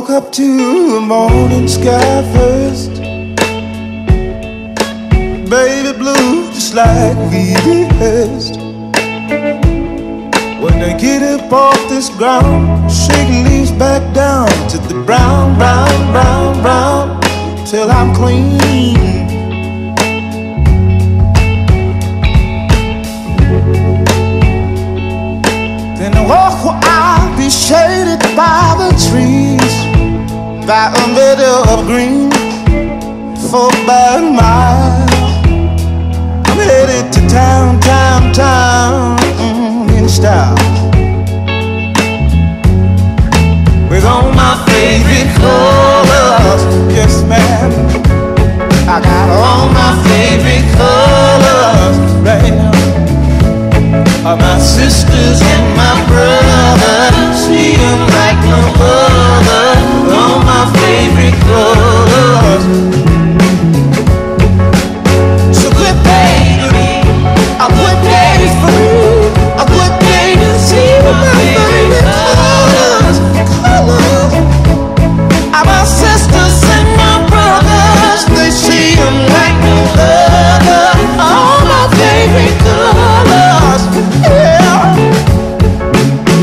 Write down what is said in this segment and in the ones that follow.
woke up to the morning sky first. Baby blue, just like we rehearsed. When I get up off this ground, shaking leaves back down to the brown, brown, brown, brown, till I'm clean. Then I walk where I'll be shaded by the trees, by a meadow of green for about a mile. I'm headed to town, town, town mm, in style.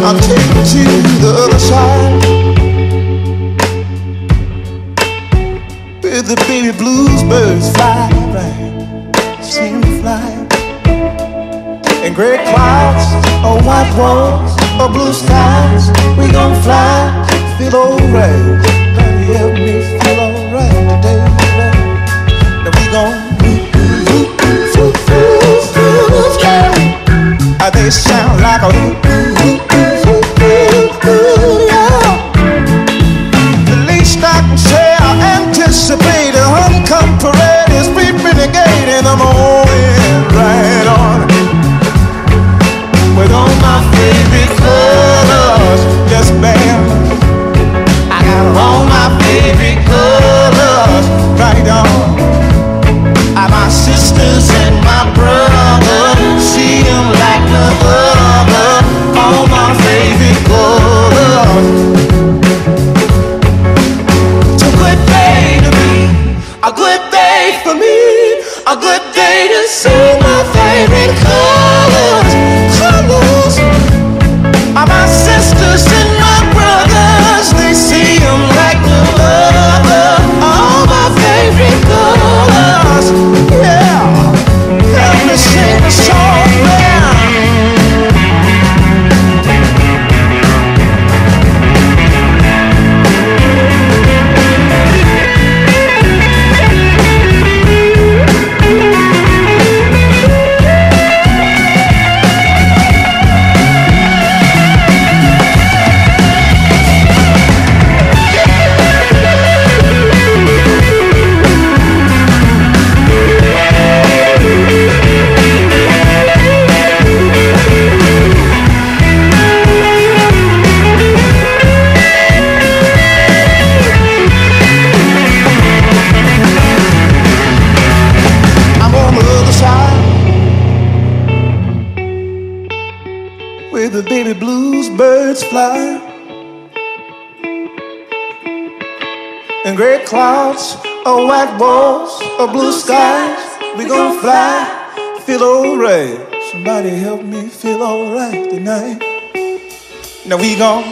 I'll take you to the other side. Where the baby blues birds fly, right? Fly. And gray clouds, or white walls, or blue skies. We gon' fly, feel alright. Help me feel alright today. Now we gon' the baby blues birds fly and gray clouds or white walls or blue skies. We gon' fly, feel alright. Somebody help me feel alright tonight. Now we gon'